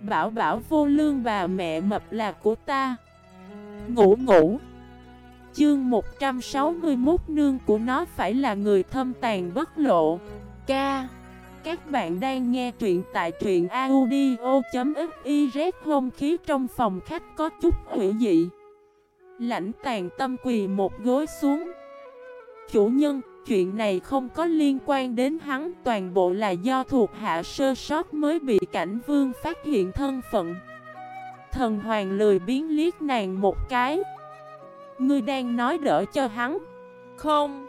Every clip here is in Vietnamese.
Bảo bảo vô lương bà mẹ mập là của ta. Ngủ ngủ. Chương 161 nương của nó phải là người thâm tàn bất lộ. Ca, Các bạn đang nghe truyện tại truyện audio.xyz Hôn khí trong phòng khách có chút hữu dị. Lãnh tàn tâm quỳ một gối xuống. Chủ nhân, chuyện này không có liên quan đến hắn Toàn bộ là do thuộc hạ sơ sót mới bị cảnh vương phát hiện thân phận. Thần hoàng lười biến liếc nàng một cái. Ngươi đang nói đỡ cho hắn? Không.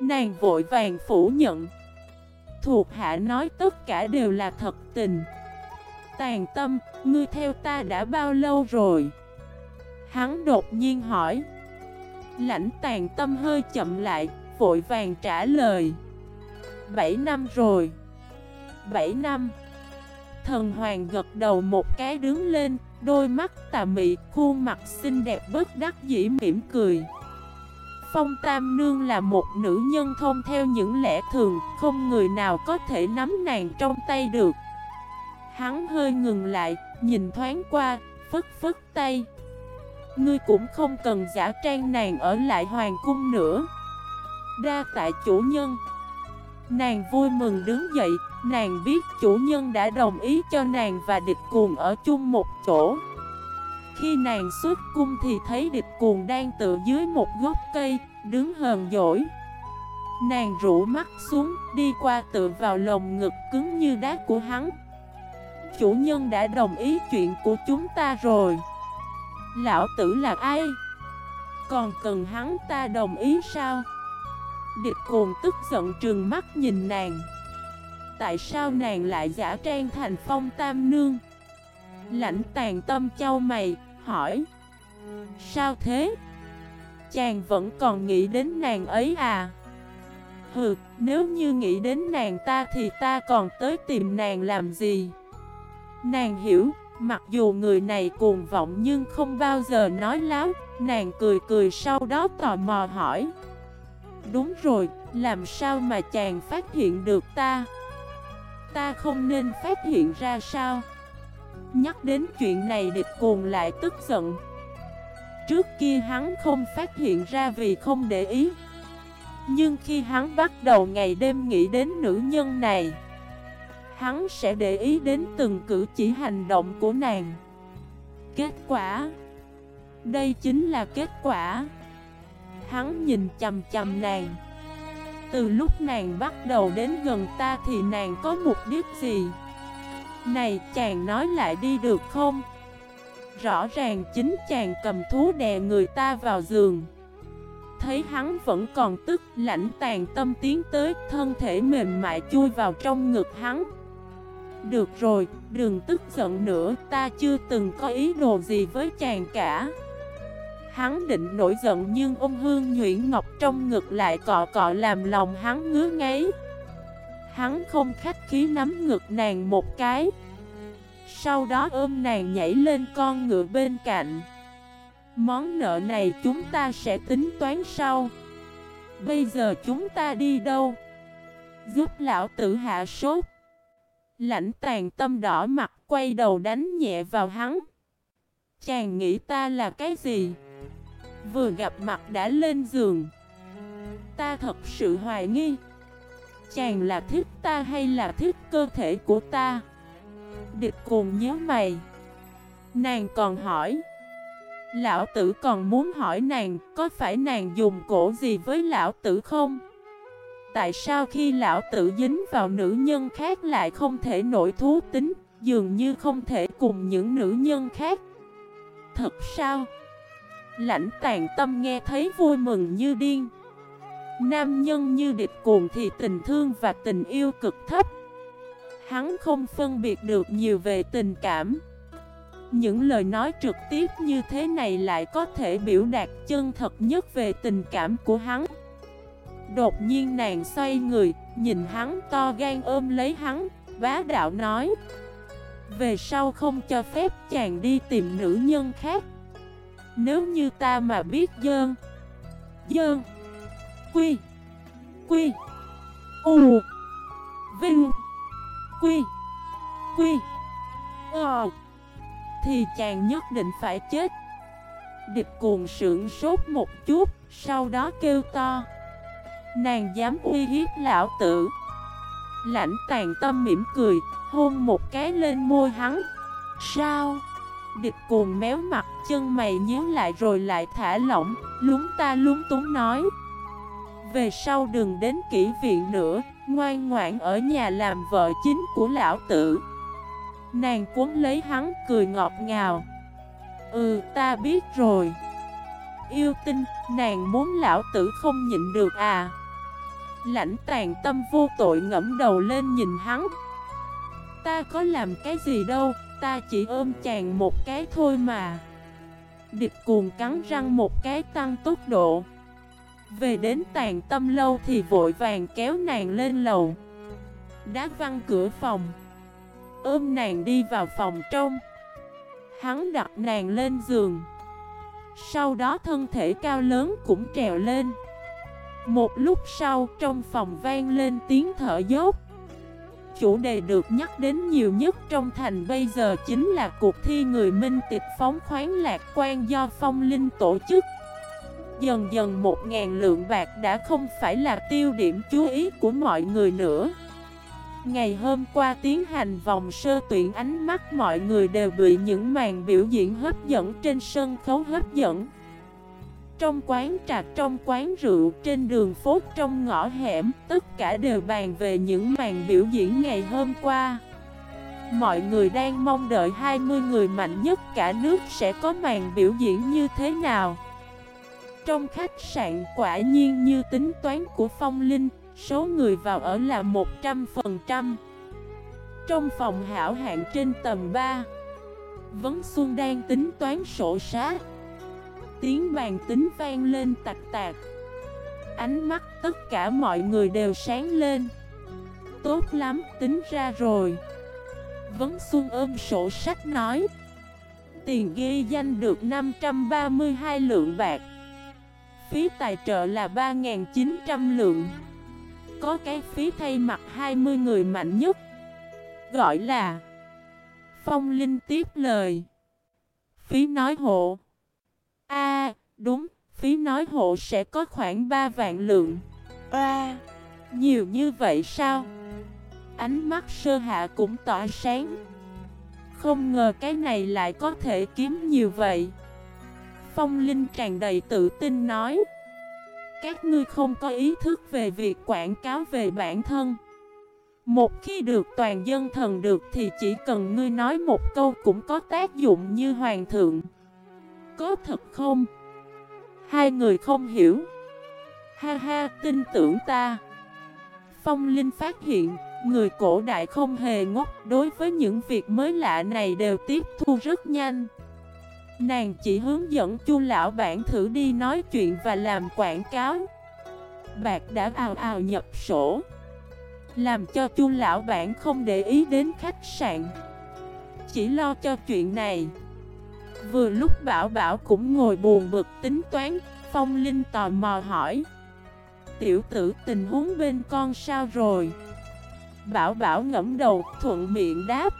Nàng vội vàng phủ nhận. Thuộc hạ nói tất cả đều là thật tình. Tàn tâm, ngươi theo ta đã bao lâu rồi? Hắn đột nhiên hỏi. Lãnh tàn tâm hơi chậm lại, vội vàng trả lời. 7 năm rồi. 7 năm. Thần hoàng gật đầu một cái đứng lên Đôi mắt tà mị, khuôn mặt xinh đẹp bất đắc dĩ mỉm cười. Phong Tam Nương là một nữ nhân thông theo những lẽ thường Không người nào có thể nắm nàng trong tay được. Hắn hơi ngừng lại, nhìn thoáng qua, phất phất tay. Ngươi cũng không cần giả trang nàng ở lại hoàng cung nữa. Đa tại chủ nhân. Nàng vui mừng đứng dậy, Nàng biết chủ nhân đã đồng ý cho nàng và địch cuồng ở chung một chỗ. Khi nàng xuất cung thì thấy địch cuồng đang tựa dưới một gốc cây, Đứng hờn dỗi. Nàng rũ mắt xuống, Đi qua tựa vào lồng ngực cứng như đá của hắn. Chủ nhân đã đồng ý chuyện của chúng ta rồi. Lão tử là ai? Còn cần hắn ta đồng ý sao? Địch cuồng tức giận trừng mắt nhìn nàng. Tại sao nàng lại giả trang thành phong tam nương? Lãnh tàn tâm châu mày, Hỏi. Sao thế? Chàng vẫn còn nghĩ đến nàng ấy à? Hừ, Nếu như nghĩ đến nàng ta Thì ta còn tới tìm nàng làm gì? Nàng hiểu Mặc dù người này cuồng vọng Nhưng không bao giờ nói láo. Nàng cười cười sau đó tò mò hỏi. Đúng rồi, Làm sao mà chàng phát hiện được ta? Ta không nên phát hiện ra sao? Nhắc đến chuyện này địch cuồng lại tức giận. Trước kia hắn không phát hiện ra vì không để ý. Nhưng khi hắn bắt đầu ngày đêm nghĩ đến nữ nhân này Hắn sẽ để ý đến từng cử chỉ hành động của nàng. Kết quả. Đây chính là kết quả. Hắn nhìn chầm chầm nàng. Từ lúc nàng bắt đầu đến gần ta thì nàng có mục đích gì? Này, chàng nói lại đi được không? Rõ ràng chính chàng cầm thú đè người ta vào giường. Thấy hắn vẫn còn tức, lãnh tàn tâm tiến tới, Thân thể mềm mại chui vào trong ngực hắn. Được rồi, đừng tức giận nữa Ta chưa từng có ý đồ gì với chàng cả. Hắn định nổi giận nhưng ôm hương nhuyễn ngọc trong ngực lại cọ cọ làm lòng hắn ngứa ngáy. Hắn không khách khí nắm ngực nàng một cái. Sau đó ôm nàng nhảy lên con ngựa bên cạnh. Món nợ này chúng ta sẽ tính toán sau. Bây giờ chúng ta đi đâu? Giúp lão tử hạ sốt. Lãnh tàn tâm đỏ mặt quay đầu đánh nhẹ vào hắn. Chàng nghĩ ta là cái gì? Vừa gặp mặt đã lên giường. Ta thật sự hoài nghi. Chàng là thích ta hay là thích cơ thể của ta? Địch cùng nhớ mày. Nàng còn hỏi. Lão tử còn muốn hỏi nàng Có phải nàng dùng cổ gì với lão tử không? Tại sao khi lão tự dính vào nữ nhân khác lại không thể nổi thú tính, Dường như không thể cùng những nữ nhân khác? Thật sao? Lãnh tàn tâm nghe thấy vui mừng như điên. Nam nhân như địch cuồng thì tình thương và tình yêu cực thấp. Hắn không phân biệt được nhiều về tình cảm. Những lời nói trực tiếp như thế này lại có thể biểu đạt chân thật nhất về tình cảm của hắn. Đột nhiên nàng xoay người, nhìn hắn to gan ôm lấy hắn, bá đạo nói. Về sau không cho phép chàng đi tìm nữ nhân khác. Nếu như ta mà biết dơn Dơn Quy Quy U Vinh Quy Quy Ờ thì chàng nhất định phải chết. Địch cuồng sưởng sốt một chút Sau đó kêu to. Nàng dám uy hiếp lão tử. Lãnh tàn tâm mỉm cười, Hôn một cái lên môi hắn. Sao? Địch cuồng méo mặt, chân mày nhíu lại rồi lại thả lỏng, Lúng ta lúng túng nói. Về sau đừng đến kỹ viện nữa, Ngoan ngoãn ở nhà làm vợ chính của lão tử. Nàng cuốn lấy hắn, cười ngọt ngào. Ừ ta biết rồi. Yêu tinh, Nàng muốn lão tử không nhịn được à? Lãnh tàn tâm vô tội ngẫm đầu lên nhìn hắn. Ta có làm cái gì đâu, Ta chỉ ôm chàng một cái thôi mà. Địch cuồng cắn răng một cái tăng tốc độ. Về đến tàn tâm lâu thì vội vàng kéo nàng lên lầu. Đá văng cửa phòng. Ôm nàng đi vào phòng trong. Hắn đặt nàng lên giường. Sau đó thân thể cao lớn cũng trèo lên. Một lúc sau, trong phòng vang lên tiếng thở dốc. Chủ đề được nhắc đến nhiều nhất trong thành bây giờ chính là cuộc thi người minh tịch phóng khoáng lạc quan do phong linh tổ chức. Dần dần một ngàn lượng bạc đã không phải là tiêu điểm chú ý của mọi người nữa. Ngày hôm qua tiến hành vòng sơ tuyển ánh mắt mọi người đều bị những màn biểu diễn hấp dẫn trên sân khấu hấp dẫn. Trong quán trà, trong quán rượu, trên đường phố, trong ngõ hẻm Tất cả đều bàn về những màn biểu diễn ngày hôm qua. Mọi người đang mong đợi 20 người mạnh nhất cả nước sẽ có màn biểu diễn như thế nào. Trong khách sạn quả nhiên như tính toán của Phong Linh Số người vào ở là 100% Trong phòng hảo hạng trên tầng 3 Vấn Xuân đang tính toán sổ sát. Tiếng bàn tính vang lên tạc tạc. Ánh mắt tất cả mọi người đều sáng lên. Tốt lắm, tính ra rồi. Vấn Xuân ôm sổ sách nói. Tiền ghi danh được 532 lượng bạc. Phí tài trợ là 3.900 lượng. Có cái phí thay mặt 20 người mạnh nhất. Gọi là Phong Linh tiếp lời. Phí nói hộ đúng, Phí nói hộ sẽ có khoảng 3 vạn lượng. À Nhiều như vậy sao? Ánh mắt sơ hạ cũng tỏa sáng. Không ngờ cái này lại có thể kiếm nhiều vậy. Phong Linh tràn đầy tự tin nói. Các ngươi không có ý thức về việc quảng cáo về bản thân. Một khi được toàn dân thần được thì chỉ cần ngươi nói một câu cũng có tác dụng như hoàng thượng. Có thật không? Hai người không hiểu. Ha ha, tin tưởng ta. Phong Linh phát hiện, người cổ đại không hề ngốc Đối với những việc mới lạ này đều tiếp thu rất nhanh. Nàng chỉ hướng dẫn chu lão bản thử đi nói chuyện và làm quảng cáo. Bạc đã ào ào nhập sổ Làm cho chu lão bản không để ý đến khách sạn. Chỉ lo cho chuyện này. Vừa lúc Bảo Bảo cũng ngồi buồn bực tính toán Phong Linh tò mò hỏi. Tiểu tử tình huống bên con sao rồi? Bảo Bảo ngẫm đầu thuận miệng đáp.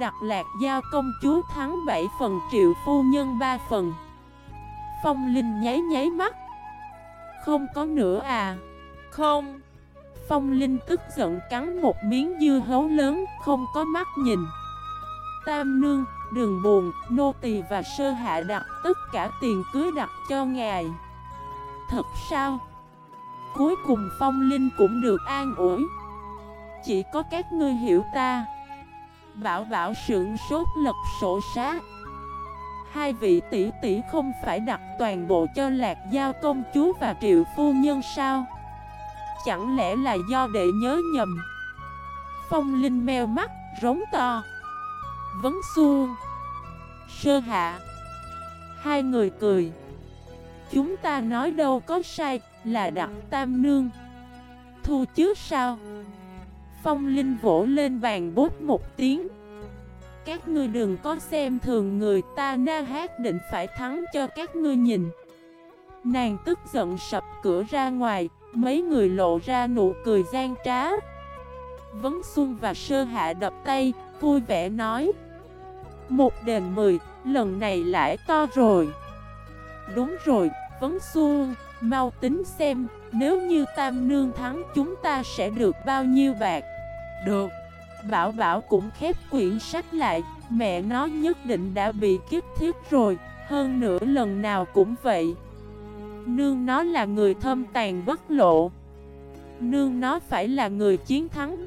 Đặc lạc giao công chúa thắng 7 phần triệu phu nhân 3 phần. Phong Linh nháy nháy mắt. Không có nữa à? Không. Phong Linh tức giận cắn một miếng dưa hấu lớn Không có mắt nhìn. Tam nương, đừng buồn Nô tỳ và sơ hạ đặt tất cả tiền cưới đặt cho ngài. Thật sao? Cuối cùng Phong Linh cũng được an ủi. Chỉ có các ngươi hiểu ta. Bảo bảo sưởng sốt lật sổ sát. Hai vị tỷ tỷ không phải đặt toàn bộ cho lạc giao công chúa và triệu phu nhân sao? Chẳng lẽ là do đệ nhớ nhầm? Phong Linh meo mắt, rống to. Vấn xuông Sơ hạ. Hai người cười. Chúng ta nói đâu có sai, Là đặt tam nương. Thu chứ sao? Phong Linh vỗ lên bàn bút một tiếng. Các ngươi đừng có xem thường người ta, na hát định phải thắng cho các ngươi nhìn. Nàng tức giận sập cửa ra ngoài, Mấy người lộ ra nụ cười gian trá. Vấn Xuân và Sơ Hạ đập tay, Vui vẻ nói. Một đền mười, lần này lại to rồi. Đúng rồi, vấn xuông, mau tính xem Nếu như tam nương thắng chúng ta sẽ được bao nhiêu bạc? Được. Bảo Bảo cũng khép quyển sách lại Mẹ nó nhất định đã bị kiếp thiết rồi Hơn nữa lần nào cũng vậy. Nương nó là người thâm tàn bất lộ. Nương nó phải là người chiến thắng.